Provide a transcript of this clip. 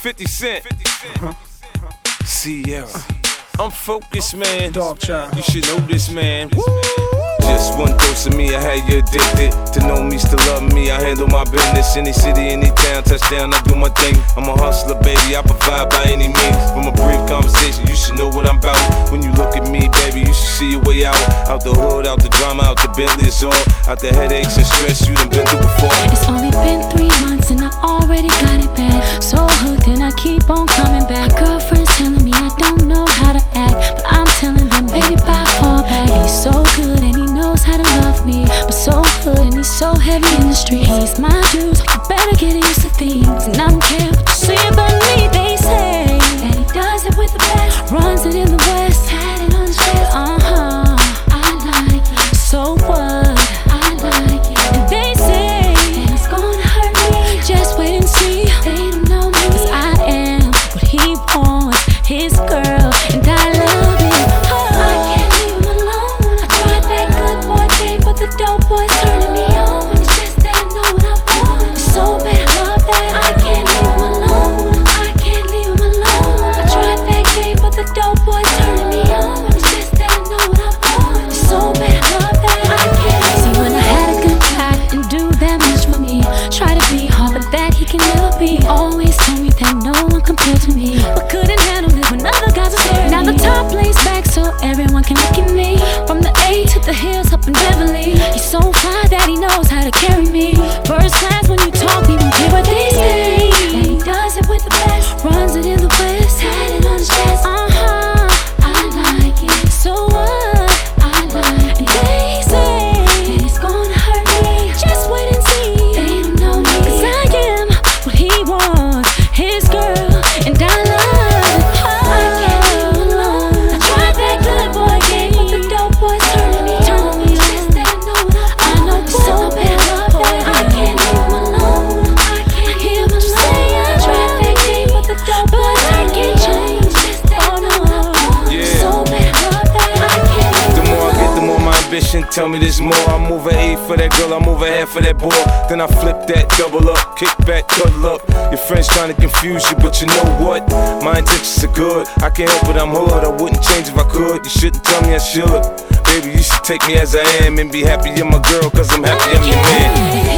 50 Cent. Ciara. I'm focused, man. Dog child. You should know this, man. Just one dose of me, I had you addicted. To know me, still love me, I handle my business. Any city, any town, touchdown, I do my thing. I'm a hustler, baby, I provide by any means. From a brief conversation, you should know what I'm about. When you look at me, baby, you should see your way out. Out the hood, out the drama, out the Bentley, it's all. Out the headaches and stress you done been through before. It's only been three months and I already got He's so good and he knows how to love me, but so good and he's so heavy in the streets. He's my dude, so you better get used to things. He's so fly that he knows how to carry me. First class when you talk, don't care what they say. And he does it with the best, runs it in the west, Tell me there's more. I move a eight for that girl, I move a half for that boy. Then I flip that double up, kick back, cuddle up. Your friends trying to confuse you, but you know what? My intentions are good. I can't help it, I'm hood. I wouldn't change if I could. You shouldn't tell me I should. Baby, you should take me as I am and be happy you're my girl, cause I'm happy I'm your man.